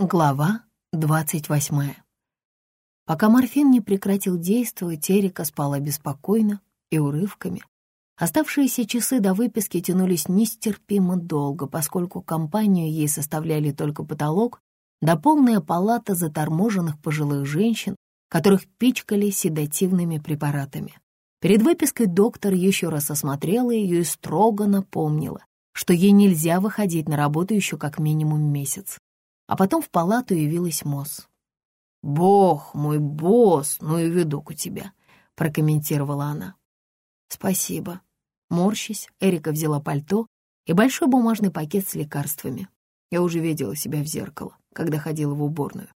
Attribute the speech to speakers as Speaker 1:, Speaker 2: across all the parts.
Speaker 1: Глава двадцать восьмая. Пока морфин не прекратил действовать, Эрика спала беспокойно и урывками. Оставшиеся часы до выписки тянулись нестерпимо долго, поскольку компанию ей составляли только потолок да полная палата заторможенных пожилых женщин, которых пичкали седативными препаратами. Перед выпиской доктор еще раз осмотрела ее и строго напомнила, что ей нельзя выходить на работу еще как минимум месяц. А потом в палату явилась Мосс. «Бог мой, босс, ну и видок у тебя», — прокомментировала она. «Спасибо». Морщись, Эрика взяла пальто и большой бумажный пакет с лекарствами. Я уже видела себя в зеркало, когда ходила в уборную.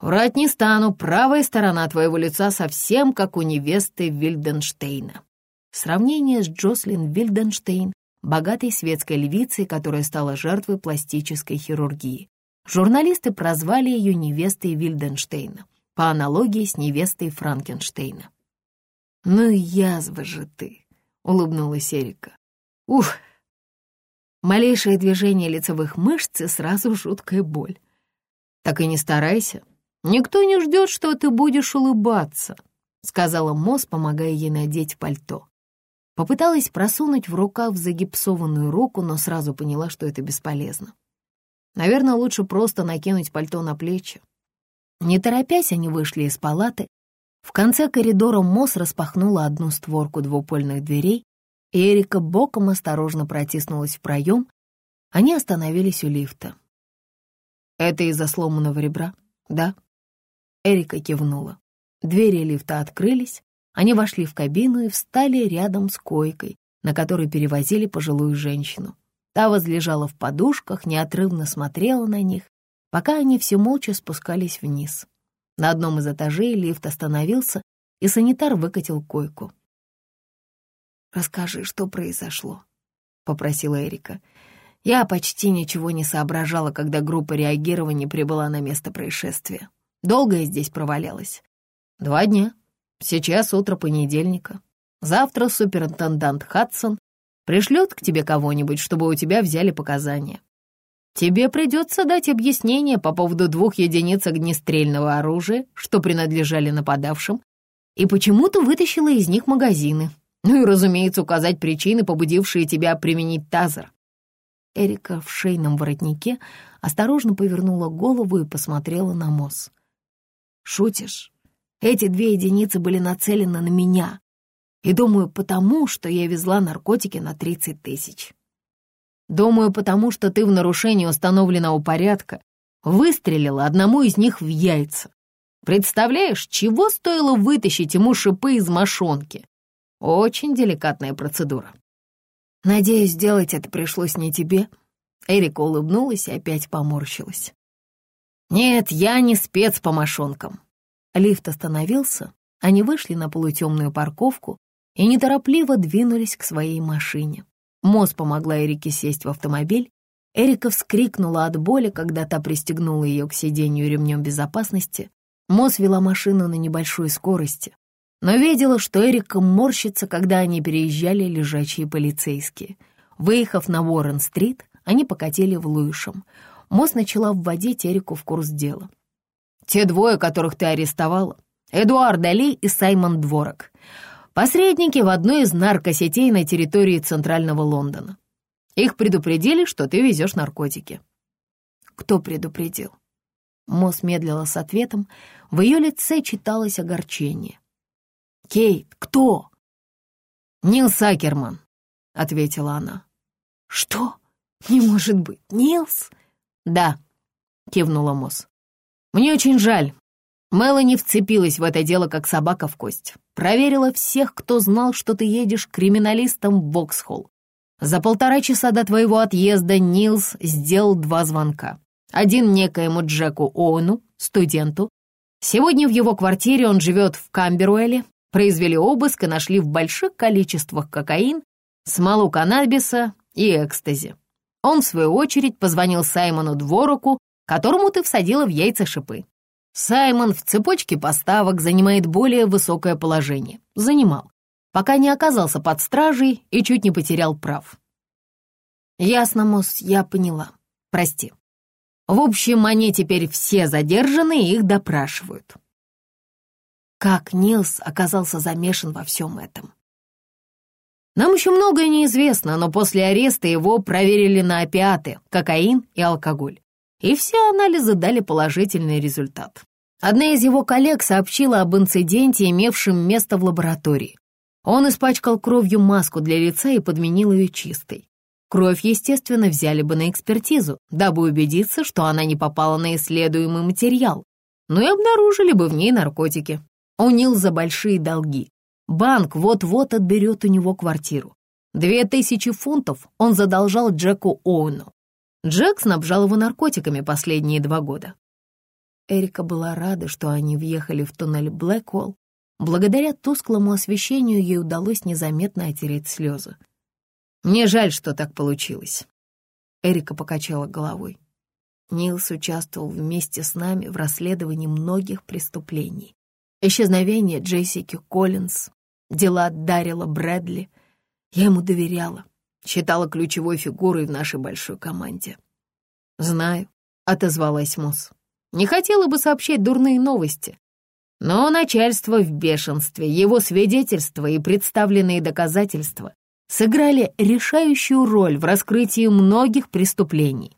Speaker 1: «Врать не стану, правая сторона твоего лица совсем как у невесты Вильденштейна». Сравнение с Джослин Вильденштейн, богатой светской львицей, которая стала жертвой пластической хирургии. Журналисты прозвали ее невестой Вильденштейна, по аналогии с невестой Франкенштейна. «Ну, язва же ты!» — улыбнулась Эрика. «Ух!» Малейшее движение лицевых мышц и сразу жуткая боль. «Так и не старайся. Никто не ждет, что ты будешь улыбаться», — сказала Мосс, помогая ей надеть пальто. Попыталась просунуть в рукав загипсованную руку, но сразу поняла, что это бесполезно. Наверное, лучше просто накинуть пальто на плечи. Не торопясь, они вышли из палаты. В конце коридора Мосс распахнула одну створку двупольных дверей, и Эрика боком осторожно протиснулась в проем. Они остановились у лифта. «Это из-за сломанного ребра, да?» Эрика кивнула. Двери лифта открылись, они вошли в кабину и встали рядом с койкой, на которой перевозили пожилую женщину. Та возлежала в подушках, неотрывно смотрела на них, пока они все молча спускались вниз. На одном из этажей лифт остановился, и санитар выкатил койку. «Расскажи, что произошло», — попросила Эрика. Я почти ничего не соображала, когда группа реагирования прибыла на место происшествия. Долго я здесь провалялась. Два дня. Сейчас утро понедельника. Завтра суперинтендант Хадсон пришлет к тебе кого-нибудь, чтобы у тебя взяли показания. Тебе придется дать объяснение по поводу двух единиц огнестрельного оружия, что принадлежали нападавшим, и почему ты вытащила из них магазины. Ну и, разумеется, указать причины, побудившие тебя применить тазер. Эрика в шейном воротнике осторожно повернула голову и посмотрела на Мосс. «Шутишь? Эти две единицы были нацелены на меня, и думаю, потому, что я везла наркотики на 30 тысяч. Думаю, потому что ты в нарушении установленного порядка выстрелила одному из них в яйца. Представляешь, чего стоило вытащить ему шипы из мошонки? Очень деликатная процедура. Надеюсь, сделать это пришлось не тебе. Эрика улыбнулась и опять поморщилась. Нет, я не спец по мошонкам. Лифт остановился, они вышли на полутемную парковку, и неторопливо двинулись к своей машине. Мосс помогла Эрике сесть в автомобиль. Эрика вскрикнула от боли, когда та пристегнула ее к сиденью ремнем безопасности. Мосс вела машину на небольшой скорости, но видела, что Эрика морщится, когда они переезжали лежачие полицейские. Выехав на Уоррен-стрит, они покатили в Луишем. Мосс начала вводить Эрику в курс дела. «Те двое, которых ты арестовала, Эдуард Али и Саймон Дворок. Посредники в одной из наркосетей на территории Центрального Лондона. Их предупредили, что ты везешь наркотики. Кто предупредил? Мосс медлила с ответом. В ее лице читалось огорчение. «Кейт, кто?» «Нил Сакерман», — ответила она. «Что? Не может быть, Нилс?» «Да», — кивнула Мосс. «Мне очень жаль, Мелани вцепилась в это дело, как собака в кость. Проверила всех, кто знал, что ты едешь криминалистом в Воксхолл. За полтора часа до твоего отъезда Нилс сделал два звонка. Один некоему Джеку Оуэну, студенту. Сегодня в его квартире он живет в Камберуэле. Произвели обыск и нашли в больших количествах кокаин, смолу каннабиса и экстази. Он, в свою очередь, позвонил Саймону Двороку, которому ты всадила в яйца шипы. Саймон в цепочке поставок занимает более высокое положение. Занимал, пока не оказался под стражей и чуть не потерял прав. Ясно, Мосс, я поняла. Прости. В общем, они теперь все задержаны и их допрашивают. Как Нилс оказался замешан во всем этом? Нам еще многое неизвестно, но после ареста его проверили на опиаты, кокаин и алкоголь. И все анализы дали положительный результат. Одна из его коллег сообщила об инциденте, имевшем место в лаборатории. Он испачкал кровью маску для лица и подменил ее чистой. Кровь, естественно, взяли бы на экспертизу, дабы убедиться, что она не попала на исследуемый материал, но и обнаружили бы в ней наркотики. У за большие долги. Банк вот-вот отберет у него квартиру. Две тысячи фунтов он задолжал Джеку Оуэну. Джек снабжал его наркотиками последние два года. Эрика была рада, что они въехали в туннель Блэкволл. Благодаря тусклому освещению ей удалось незаметно отереть слезы. «Мне жаль, что так получилось». Эрика покачала головой. Нилс участвовал вместе с нами в расследовании многих преступлений. Исчезновение Джессики Коллинз, дела Дарила Брэдли. Я ему доверяла, считала ключевой фигурой в нашей большой команде. «Знаю», — отозвалась Мосс. «Не хотела бы сообщать дурные новости, но начальство в бешенстве, его свидетельства и представленные доказательства сыграли решающую роль в раскрытии многих преступлений.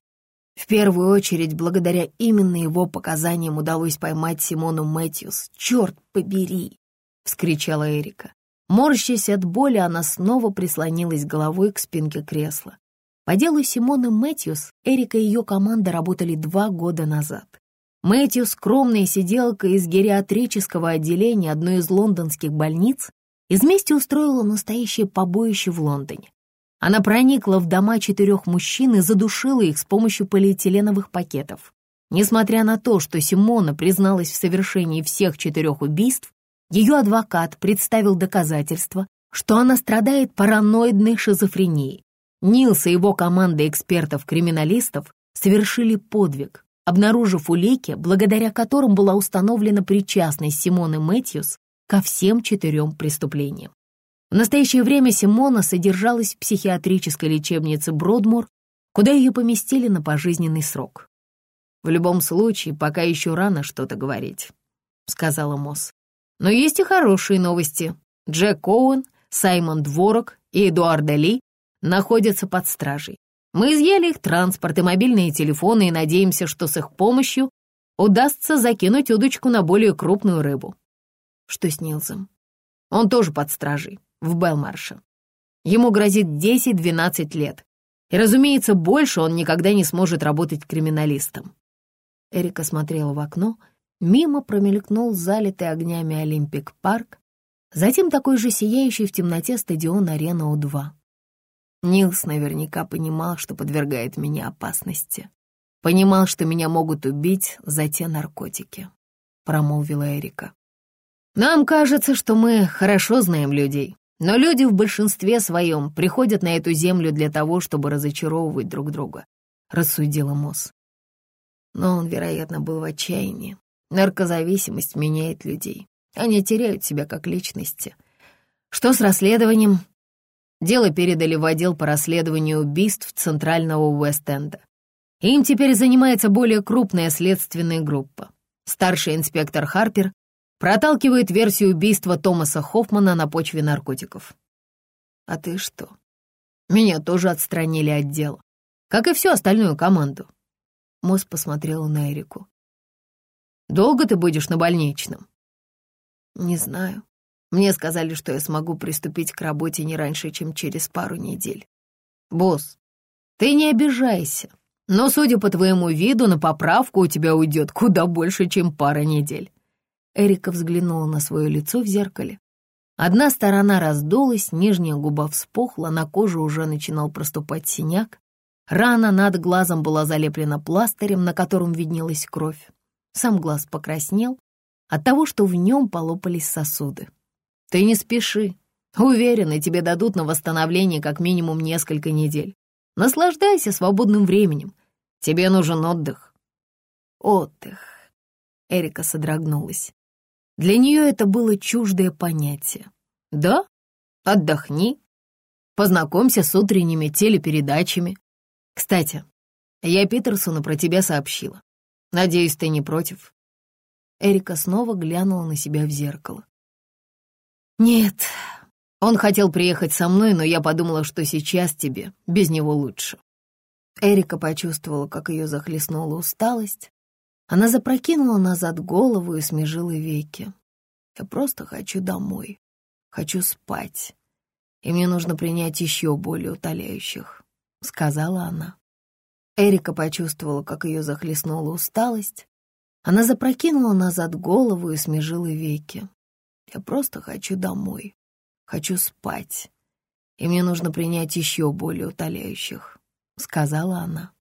Speaker 1: В первую очередь, благодаря именно его показаниям удалось поймать Симону Мэтьюс. «Черт побери!» — вскричала Эрика. Морщась от боли, она снова прислонилась головой к спинке кресла. По делу Симоны Мэтьюс Эрика и ее команда работали два года назад. Мэтью, скромная сиделка из гериатрического отделения одной из лондонских больниц, из мести устроила настоящее побоище в Лондоне. Она проникла в дома четырех мужчин и задушила их с помощью полиэтиленовых пакетов. Несмотря на то, что Симона призналась в совершении всех четырех убийств, ее адвокат представил доказательства, что она страдает параноидной шизофренией. Нилс и его команда экспертов-криминалистов совершили подвиг, обнаружив улики, благодаря которым была установлена причастность Симоны Мэтьюс ко всем четырем преступлениям. В настоящее время Симона содержалась в психиатрической лечебнице Бродмур, куда ее поместили на пожизненный срок. «В любом случае, пока еще рано что-то говорить», — сказала Мосс. «Но есть и хорошие новости. Джек Коуэн, Саймон Дворок и Эдуард Ли находятся под стражей. Мы изъяли их транспорт и мобильные телефоны и надеемся, что с их помощью удастся закинуть удочку на более крупную рыбу. Что с Нилсом? Он тоже под стражей, в Белмарше. Ему грозит 10-12 лет. И, разумеется, больше он никогда не сможет работать криминалистом. Эрика смотрела в окно. Мимо промелькнул залитый огнями Олимпик-парк, затем такой же сияющий в темноте стадион Арена У-2. Нилс наверняка понимал, что подвергает меня опасности. Понимал, что меня могут убить за те наркотики, — промолвила Эрика. Нам кажется, что мы хорошо знаем людей, но люди в большинстве своем приходят на эту землю для того, чтобы разочаровывать друг друга», — рассудила Мосс. Но он, вероятно, был в отчаянии. Наркозависимость меняет людей. Они теряют себя как личности. Что с расследованием? Дело передали в отдел по расследованию убийств Центрального Уэст-Энда. Им теперь занимается более крупная следственная группа. Старший инспектор Харпер проталкивает версию убийства Томаса Хоффмана на почве наркотиков. А ты что? Меня тоже отстранили от дела, как и всю остальную команду. Мосс посмотрела на Эрику. «Долго ты будешь на больничном?» «Не знаю. Мне сказали, что я смогу приступить к работе не раньше, чем через пару недель. Босс, ты не обижайся, но, судя по твоему виду, на поправку у тебя уйдет куда больше, чем пара недель. Эрика взглянула на свое лицо в зеркале. Одна сторона раздулась, нижняя губа вспухла, на коже уже начинал проступать синяк. Рана над глазом была залеплена пластырем, на котором виднелась кровь. Сам глаз покраснел от того, что в нем полопались сосуды. «Ты не спеши. Уверена, тебе дадут на восстановление как минимум несколько недель. Наслаждайся свободным временем. Тебе нужен отдых». «Отдых», — Эрика содрогнулась. Для нее это было чуждое понятие. Да, отдохни, познакомься с утренними телепередачами. Кстати, Я Питерсону про тебя сообщила. Надеюсь, ты не против?» Эрика снова глянула на себя в зеркало. «Нет, он хотел приехать со мной, но я подумала, что сейчас тебе без него лучше». Эрика почувствовала, как ее захлестнула усталость. Она запрокинула назад голову и смежила веки. «Я просто хочу домой, хочу спать, и мне нужно принять еще более утоляющих», — сказала она. Эрика почувствовала, как ее захлестнула усталость. Она запрокинула назад голову и смежила веки. «Я просто хочу домой, хочу спать, и мне нужно принять еще более утоляющих», — сказала она.